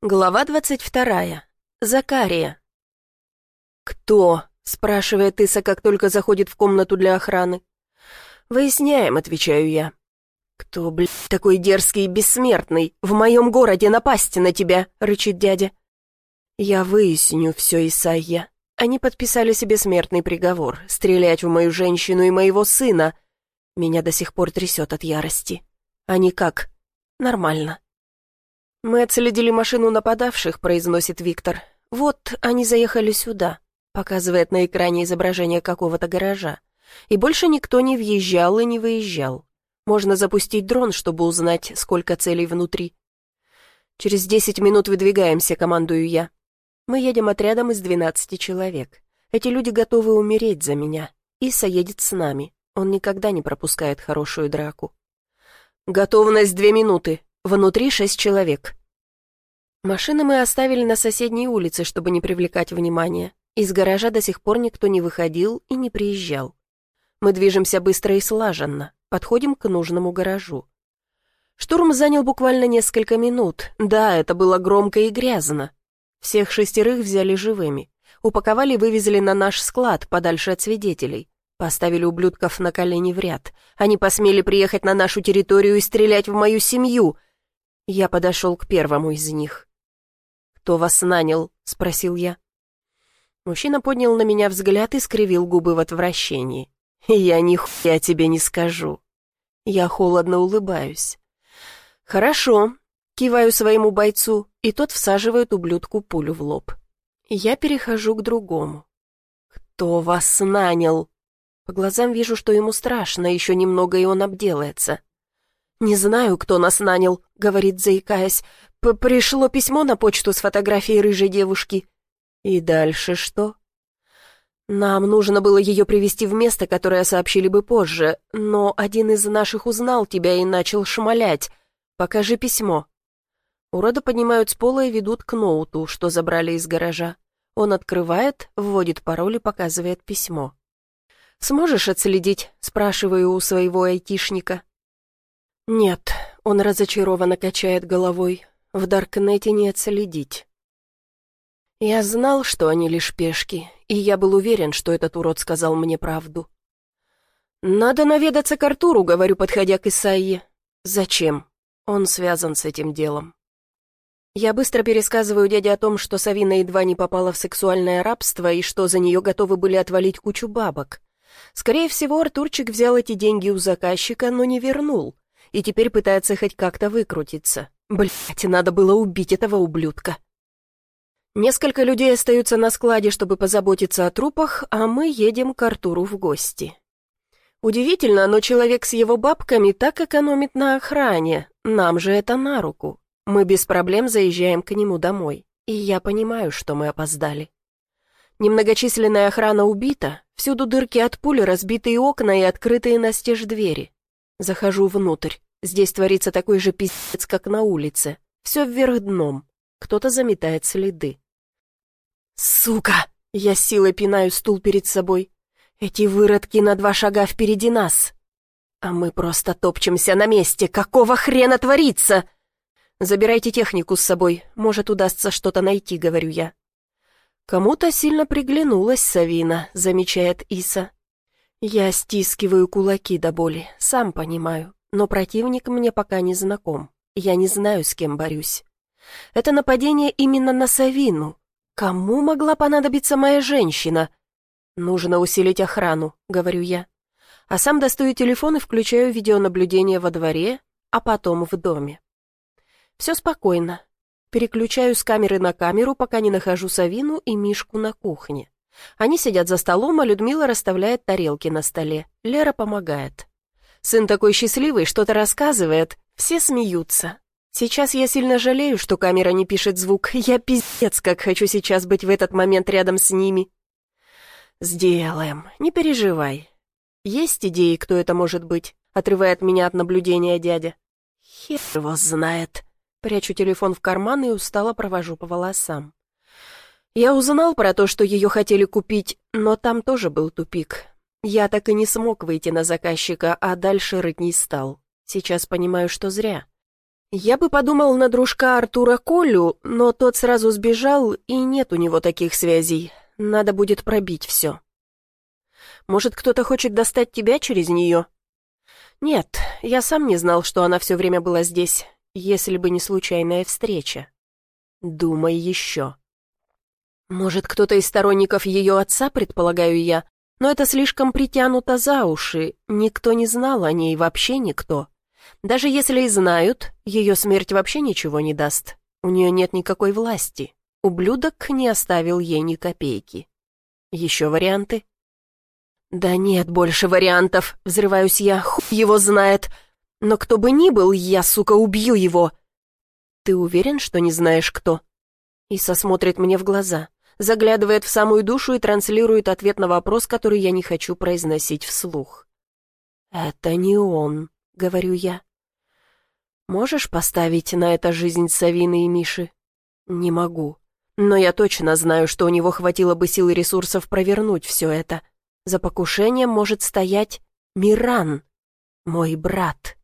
Глава двадцать вторая. Закария. «Кто?» — спрашивает Иса, как только заходит в комнату для охраны. «Выясняем», — отвечаю я. «Кто, блядь, такой дерзкий и бессмертный? В моем городе напасть на тебя!» — рычит дядя. «Я выясню все, Исайя. Они подписали себе смертный приговор — стрелять в мою женщину и моего сына. Меня до сих пор трясет от ярости. Они как? Нормально. «Мы отследили машину нападавших», — произносит Виктор. «Вот, они заехали сюда», — показывает на экране изображение какого-то гаража. И больше никто не въезжал и не выезжал. Можно запустить дрон, чтобы узнать, сколько целей внутри. «Через десять минут выдвигаемся», — командую я. Мы едем отрядом из двенадцати человек. Эти люди готовы умереть за меня. Иса едет с нами. Он никогда не пропускает хорошую драку. «Готовность две минуты», Внутри шесть человек. Машины мы оставили на соседней улице, чтобы не привлекать внимания. Из гаража до сих пор никто не выходил и не приезжал. Мы движемся быстро и слаженно, подходим к нужному гаражу. Штурм занял буквально несколько минут. Да, это было громко и грязно. Всех шестерых взяли живыми. Упаковали и вывезли на наш склад, подальше от свидетелей. Поставили ублюдков на колени в ряд. Они посмели приехать на нашу территорию и стрелять в мою семью — я подошел к первому из них. «Кто вас нанял?» — спросил я. Мужчина поднял на меня взгляд и скривил губы в отвращении. «Я нихуя тебе не скажу». Я холодно улыбаюсь. «Хорошо», — киваю своему бойцу, и тот всаживает ублюдку пулю в лоб. Я перехожу к другому. «Кто вас нанял?» По глазам вижу, что ему страшно, еще немного, и он обделается. «Не знаю, кто нас нанял», — говорит, заикаясь. П «Пришло письмо на почту с фотографией рыжей девушки». «И дальше что?» «Нам нужно было ее привести в место, которое сообщили бы позже, но один из наших узнал тебя и начал шмалять. Покажи письмо». Урода поднимают с пола и ведут к ноуту, что забрали из гаража. Он открывает, вводит пароль и показывает письмо. «Сможешь отследить?» — спрашиваю у своего айтишника. «Нет», — он разочарованно качает головой, — «в Даркнете не отследить». Я знал, что они лишь пешки, и я был уверен, что этот урод сказал мне правду. «Надо наведаться к Артуру», — говорю, подходя к Исаии. «Зачем? Он связан с этим делом». Я быстро пересказываю дяде о том, что Савина едва не попала в сексуальное рабство и что за нее готовы были отвалить кучу бабок. Скорее всего, Артурчик взял эти деньги у заказчика, но не вернул и теперь пытается хоть как-то выкрутиться. Блять, надо было убить этого ублюдка. Несколько людей остаются на складе, чтобы позаботиться о трупах, а мы едем к Артуру в гости. Удивительно, но человек с его бабками так экономит на охране. Нам же это на руку. Мы без проблем заезжаем к нему домой. И я понимаю, что мы опоздали. Немногочисленная охрана убита, всюду дырки от пули, разбитые окна и открытые настежь двери. Захожу внутрь. Здесь творится такой же пиздец, как на улице. Все вверх дном. Кто-то заметает следы. «Сука!» Я силой пинаю стул перед собой. «Эти выродки на два шага впереди нас!» «А мы просто топчемся на месте! Какого хрена творится?» «Забирайте технику с собой, может, удастся что-то найти», — говорю я. «Кому-то сильно приглянулась Савина», — замечает Иса. Я стискиваю кулаки до боли, сам понимаю, но противник мне пока не знаком. Я не знаю, с кем борюсь. Это нападение именно на Савину. Кому могла понадобиться моя женщина? Нужно усилить охрану, говорю я. А сам достаю телефон и включаю видеонаблюдение во дворе, а потом в доме. Все спокойно. Переключаю с камеры на камеру, пока не нахожу Савину и Мишку на кухне. Они сидят за столом, а Людмила расставляет тарелки на столе. Лера помогает. Сын такой счастливый, что-то рассказывает. Все смеются. Сейчас я сильно жалею, что камера не пишет звук. Я пиздец, как хочу сейчас быть в этот момент рядом с ними. Сделаем, не переживай. Есть идеи, кто это может быть? Отрывает меня от наблюдения дядя. Хер его знает. Прячу телефон в карман и устало провожу по волосам. Я узнал про то, что ее хотели купить, но там тоже был тупик. Я так и не смог выйти на заказчика, а дальше рыть не стал. Сейчас понимаю, что зря. Я бы подумал на дружка Артура Колю, но тот сразу сбежал, и нет у него таких связей. Надо будет пробить все. Может, кто-то хочет достать тебя через нее? Нет, я сам не знал, что она все время была здесь, если бы не случайная встреча. Думай еще. Может, кто-то из сторонников ее отца, предполагаю я, но это слишком притянуто за уши, никто не знал о ней, вообще никто. Даже если и знают, ее смерть вообще ничего не даст. У нее нет никакой власти. Ублюдок не оставил ей ни копейки. Еще варианты? Да нет больше вариантов, взрываюсь я, хуй его знает. Но кто бы ни был, я, сука, убью его. Ты уверен, что не знаешь, кто? Иса смотрит мне в глаза, заглядывает в самую душу и транслирует ответ на вопрос, который я не хочу произносить вслух. «Это не он», — говорю я. Можешь поставить на это жизнь Савины и Миши? Не могу. Но я точно знаю, что у него хватило бы сил и ресурсов провернуть все это. За покушением может стоять Миран, мой брат.